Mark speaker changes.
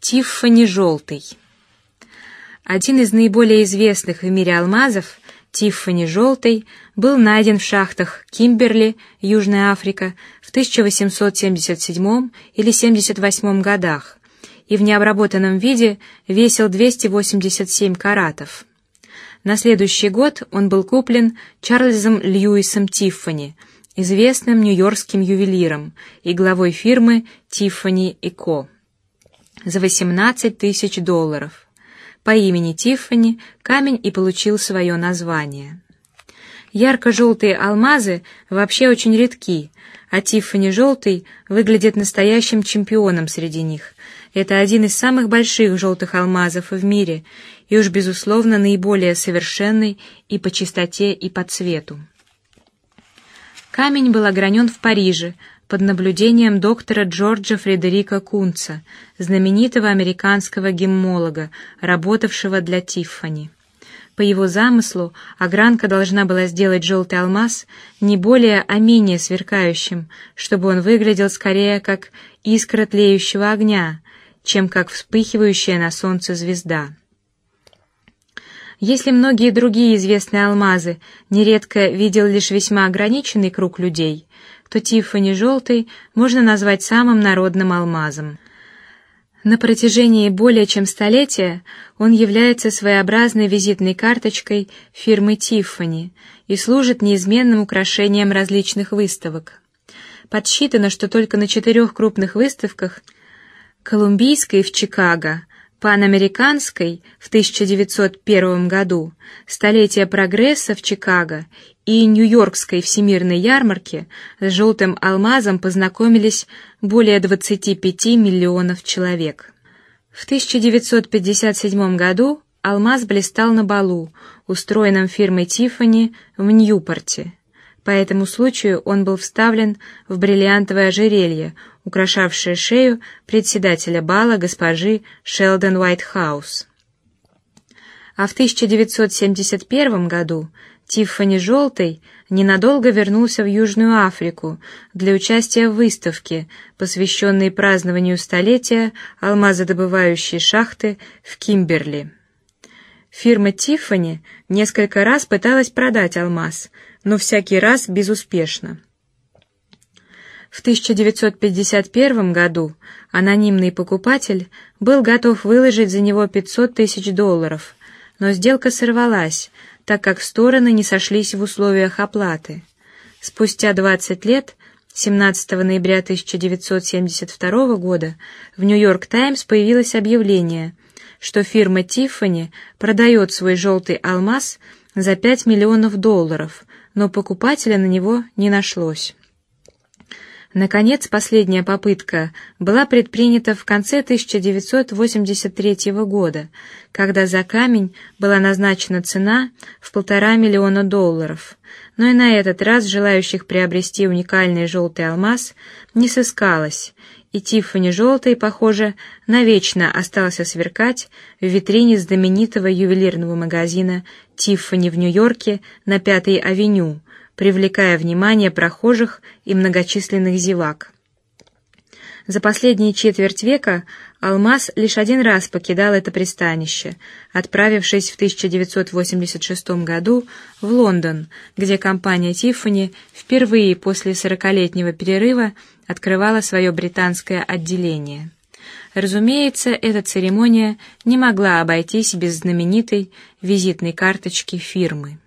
Speaker 1: Тиффани желтый. Один из наиболее известных в мире алмазов, Тиффани желтый, был найден в шахтах Кимберли, Южная Африка, в 1877 или 78 годах и в необработанном виде весил 287 каратов. На следующий год он был куплен Чарльзом Льюисом Тиффани, известным нью-йоркским ювелиром и главой фирмы Тиффани и Ко за 18 тысяч долларов. По имени Тиффани камень и получил свое название. Ярко-желтые алмазы вообще очень редки, а Тиффани желтый выглядит настоящим чемпионом среди них. Это один из самых больших желтых алмазов в мире и уж безусловно наиболее совершенный и по чистоте и по цвету. Камень был огранен в Париже под наблюдением доктора Джорджа Фредерика Кунца, знаменитого американского геммолога, работавшего для Тиффани. По его замыслу, огранка должна была сделать желтый алмаз не более, а менее сверкающим, чтобы он выглядел скорее как искра тлеющего огня, чем как вспыхивающая на солнце звезда. Если многие другие известные алмазы нередко видел лишь весьма ограниченный круг людей, то Тиффани желтый можно назвать самым народным алмазом. На протяжении более чем столетия он является своеобразной визитной карточкой фирмы Тиффани и служит неизменным украшением различных выставок. Подсчитано, что только на четырех крупных выставках Колумбийской в Чикаго, Панамериканской в 1901 году, Столетие прогресса в Чикаго и Нью-Йоркской всемирной ярмарке с желтым алмазом познакомились более 25 миллионов человек. В 1957 году алмаз блистал на балу, устроенном фирмой Тиффани в Ньюпорте. По этому случаю он был вставлен в бриллиантовое ожерелье, украшавшее шею председателя бала госпожи Шелдон Уайтхаус. А в 1971 году Тиффани Желтый ненадолго вернулся в Южную Африку для участия в выставке, посвященной празднованию столетия алмазодобывающей шахты в Кимберли. Фирма Тиффани несколько раз пыталась продать алмаз, но всякий раз безуспешно. В 1951 году анонимный покупатель был готов выложить за него 500 тысяч долларов, но сделка сорвалась так как стороны не сошлись в условиях оплаты. Спустя 20 лет, 17 ноября 1972 года, в Нью-Йорк Таймс появилось объявление, что фирма Тиффани продает свой желтый алмаз за 5 миллионов долларов, но покупателя на него не нашлось. Наконец, последняя попытка была предпринята в конце 1983 года, когда за камень была назначена цена в полтора миллиона долларов. Но и на этот раз желающих приобрести уникальный желтый алмаз не сыскалось, и Тиффани желтый, похоже, навечно остался сверкать в витрине знаменитого ювелирного магазина Тиффани в Нью-Йорке на Пятой авеню привлекая внимание прохожих и многочисленных зевак. За последние четверть века Алмаз лишь один раз покидал это пристанище, отправившись в 1986 году в Лондон, где компания Тиффани впервые после сорокалетнего перерыва открывала свое британское отделение. Разумеется, эта церемония не могла обойтись без знаменитой визитной карточки фирмы.